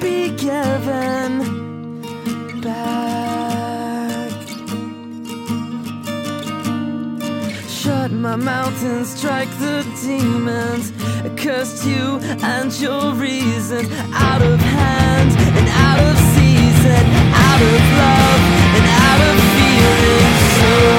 be given back. Shut my mouth and strike the demons. I cursed you and your reason out of hand and out of season, out of love and out of feeling. So